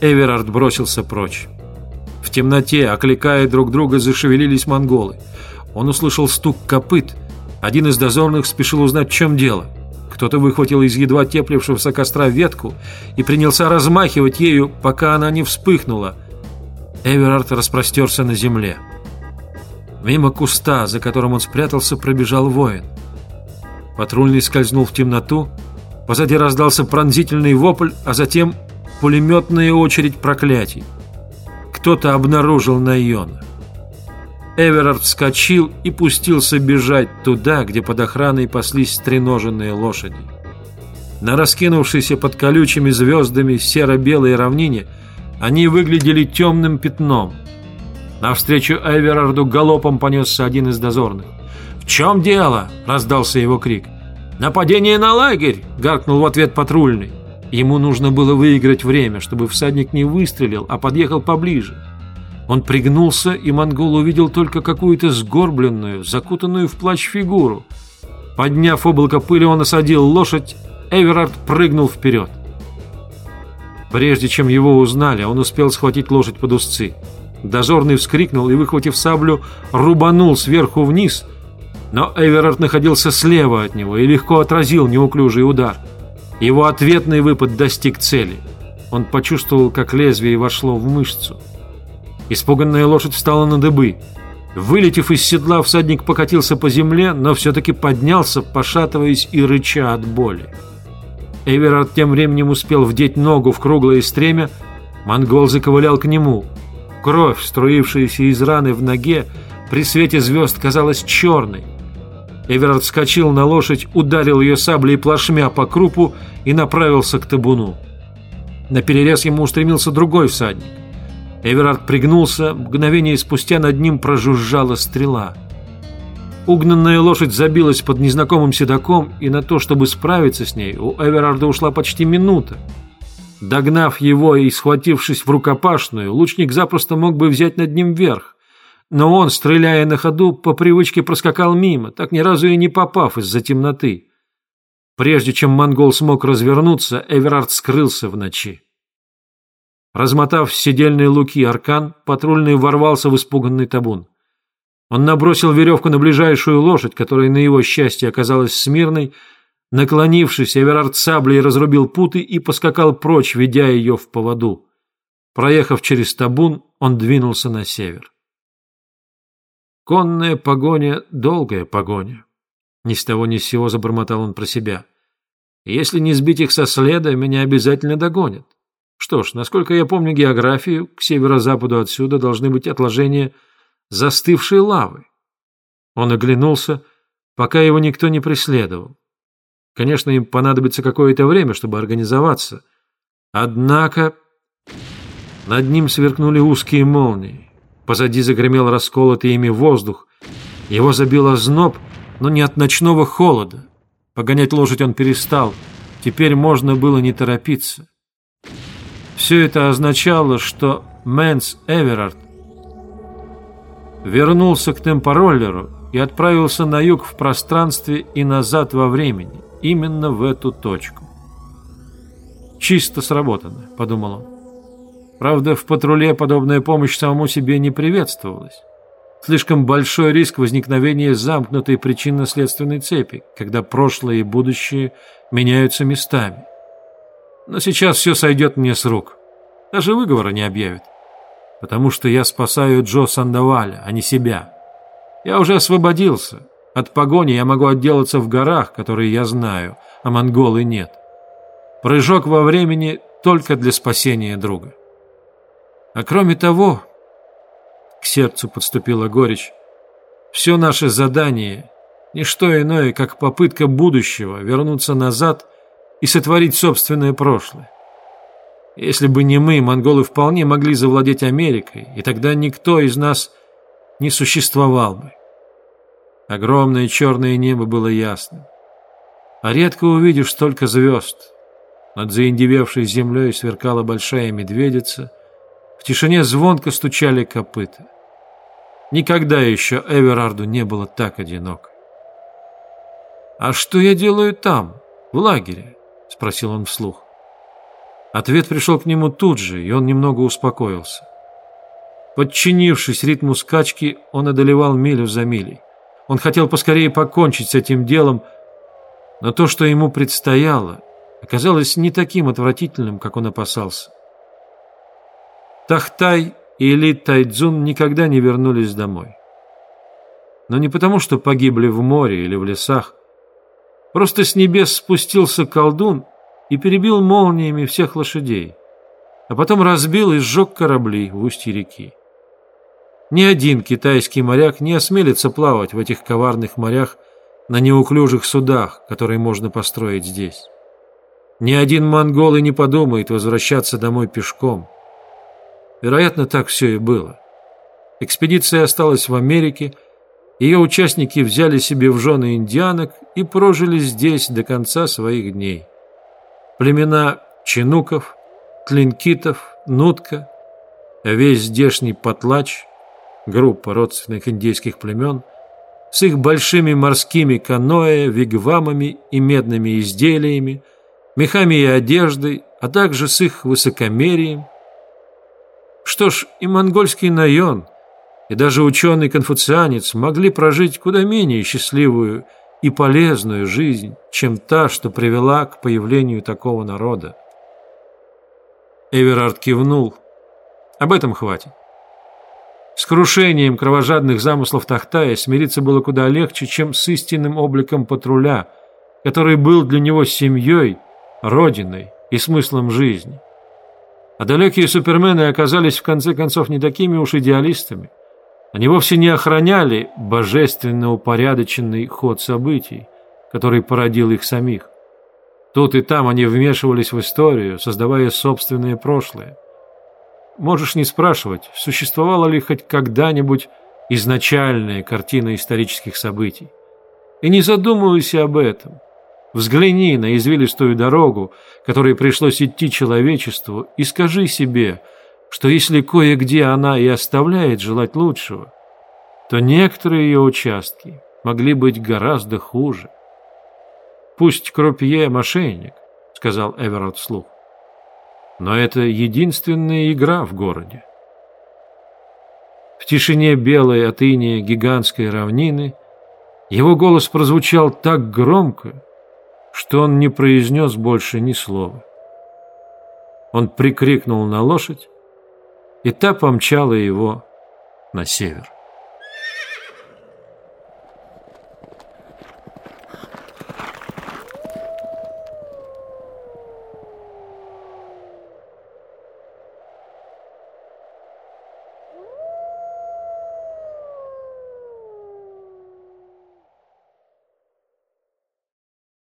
Эверард бросился прочь. В темноте, окликая друг друга, зашевелились монголы. Он услышал стук копыт. Один из дозорных спешил узнать, в чем дело. Кто-то выхватил из едва теплившегося костра ветку и принялся размахивать ею, пока она не вспыхнула. Эверард распростерся на земле. Мимо куста, за которым он спрятался, пробежал воин. Патрульный скользнул в темноту. Позади раздался пронзительный вопль, а затем пулеметная очередь проклятий. Кто-то обнаружил Найона. Эверард вскочил и пустился бежать туда, где под охраной паслись стреноженные лошади. На раскинувшейся под колючими звездами серо-белой равнине они выглядели темным пятном. Навстречу Эверарду галопом понесся один из дозорных. «В чем дело?» – раздался его крик. «Нападение на лагерь!» – гаркнул в ответ патрульный. Ему нужно было выиграть время, чтобы всадник не выстрелил, а подъехал поближе. Он пригнулся, и монгол увидел только какую-то сгорбленную, закутанную в плащ фигуру. Подняв облако пыли, он осадил лошадь, Эверард прыгнул вперед. Прежде чем его узнали, он успел схватить лошадь под узцы. Дозорный вскрикнул и, выхватив саблю, рубанул сверху вниз, но Эверард находился слева от него и легко отразил неуклюжий удар. Его ответный выпад достиг цели. Он почувствовал, как лезвие вошло в мышцу. Испуганная лошадь встала на дыбы. Вылетев из седла, всадник покатился по земле, но все-таки поднялся, пошатываясь и рыча от боли. Эверард тем временем успел вдеть ногу в круглое стремя. Монгол заковылял к нему. Кровь, струившаяся из раны в ноге, при свете звезд казалась черной. Эверард вскочил на лошадь, ударил ее саблей плашмя по крупу и направился к табуну. На перерез ему устремился другой всадник. Эверард пригнулся, мгновение спустя над ним прожужжала стрела. Угнанная лошадь забилась под незнакомым седаком, и на то, чтобы справиться с ней, у Эверарда ушла почти минута. Догнав его и схватившись в рукопашную, лучник запросто мог бы взять над ним верх. Но он, стреляя на ходу, по привычке проскакал мимо, так ни разу и не попав из-за темноты. Прежде чем монгол смог развернуться, Эверард скрылся в ночи. Размотав седельные луки аркан, патрульный ворвался в испуганный табун. Он набросил веревку на ближайшую лошадь, которая на его счастье оказалась смирной. Наклонившись, Эверард саблей разрубил путы и поскакал прочь, ведя ее в поводу. Проехав через табун, он двинулся на север. Конная погоня — долгая погоня. Ни с того ни с сего забормотал он про себя. Если не сбить их со следа, меня обязательно догонят. Что ж, насколько я помню географию, к северо-западу отсюда должны быть отложения застывшей лавы. Он оглянулся, пока его никто не преследовал. Конечно, им понадобится какое-то время, чтобы организоваться. Однако над ним сверкнули узкие молнии. Позади загремел расколотый ими воздух. Его забил озноб, но не от ночного холода. Погонять лошадь он перестал. Теперь можно было не торопиться. Все это означало, что Мэнс Эверард вернулся к темпороллеру и отправился на юг в пространстве и назад во времени, именно в эту точку. «Чисто сработано», — подумал он. Правда, в патруле подобная помощь самому себе не приветствовалась. Слишком большой риск возникновения замкнутой причинно-следственной цепи, когда прошлое и будущее меняются местами. Но сейчас все сойдет мне с рук. Даже выговора не объявят. Потому что я спасаю Джо Сандаваля, а не себя. Я уже освободился. От погони я могу отделаться в горах, которые я знаю, а монголы нет. Прыжок во времени только для спасения друга. А кроме того, к сердцу подступила горечь, все наше задание – не что иное, как попытка будущего вернуться назад и сотворить собственное прошлое. Если бы не мы, монголы вполне могли завладеть Америкой, и тогда никто из нас не существовал бы. Огромное черное небо было ясным. А редко увидишь столько звезд. Над заиндевевшей землей сверкала большая медведица – В тишине звонко стучали копыта. Никогда еще Эверарду не было так одиноко. «А что я делаю там, в лагере?» – спросил он вслух. Ответ пришел к нему тут же, и он немного успокоился. Подчинившись ритму скачки, он одолевал милю за милей. Он хотел поскорее покончить с этим делом, но то, что ему предстояло, оказалось не таким отвратительным, как он опасался. Тахтай и Ли Тайдзун никогда не вернулись домой. Но не потому, что погибли в море или в лесах. Просто с небес спустился колдун и перебил молниями всех лошадей, а потом разбил и сжег корабли в устье реки. Ни один китайский моряк не осмелится плавать в этих коварных морях на неуклюжих судах, которые можно построить здесь. Ни один монгол и не подумает возвращаться домой пешком. Вероятно, так все и было. Экспедиция осталась в Америке, ее участники взяли себе в жены индианок и прожили здесь до конца своих дней. Племена чинуков, тлинкитов, нутка, весь здешний потлач – группа родственных индейских племен, с их большими морскими каноэ, вигвамами и медными изделиями, мехами и одеждой, а также с их высокомерием. Что ж, и монгольский наен, и даже ученый-конфуцианец могли прожить куда менее счастливую и полезную жизнь, чем та, что привела к появлению такого народа. Эверард кивнул. Об этом хватит. С крушением кровожадных замыслов Тахтая смириться было куда легче, чем с истинным обликом патруля, который был для него семьей, родиной и смыслом жизни. А далекие супермены оказались в конце концов не такими уж идеалистами. Они вовсе не охраняли божественно упорядоченный ход событий, который породил их самих. Тут и там они вмешивались в историю, создавая собственное прошлое. Можешь не спрашивать, существовала ли хоть когда-нибудь изначальная картина исторических событий. И не задумывайся об этом. Взгляни на извилистую дорогу, которой пришлось идти человечеству, и скажи себе, что если кое-где она и оставляет желать лучшего, то некоторые ее участки могли быть гораздо хуже. «Пусть Крупье мошенник», — сказал Эверард вслух но это единственная игра в городе. В тишине белой от гигантской равнины его голос прозвучал так громко, что он не произнес больше ни слова. Он прикрикнул на лошадь, и та помчала его на север.